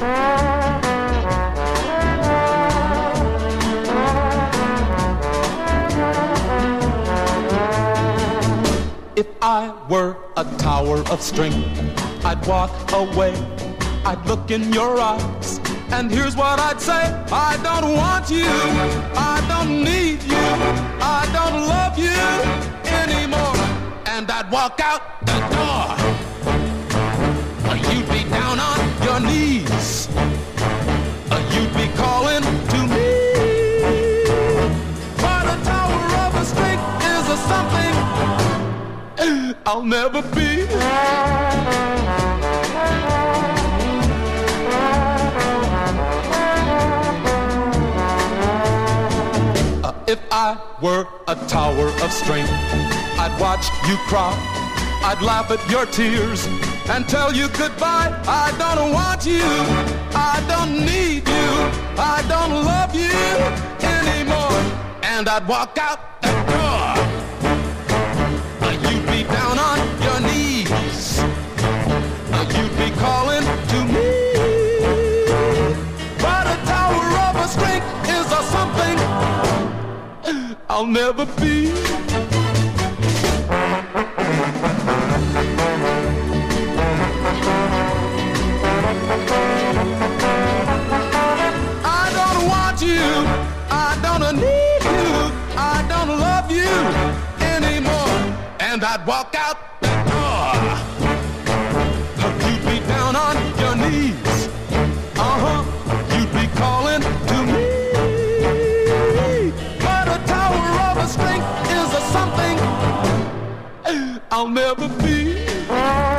If I were a tower of strength, I'd walk away. I'd look in your eyes. And here's what I'd say I don't want you. I don't need you. I don't love you anymore. And I'd walk out the door. Or you'd be down on your knees. Or you'd be calling to me. But a tower of is a something I'll never be. Uh, if I were a tower of strength, I'd watch you cry. I'd laugh at your tears and tell you goodbye. I don't want you. I don't need you. I don't love you anymore. And I'd walk out the door. You'd be down on your knees. You'd be calling to me. But a tower of a strength is a something I'll never be. you. I don't need you. I don't love you anymore. And I'd walk out that door. You'd be down on your knees. Uh huh. You'd be calling to me. But a tower of a strength is a something I'll never be.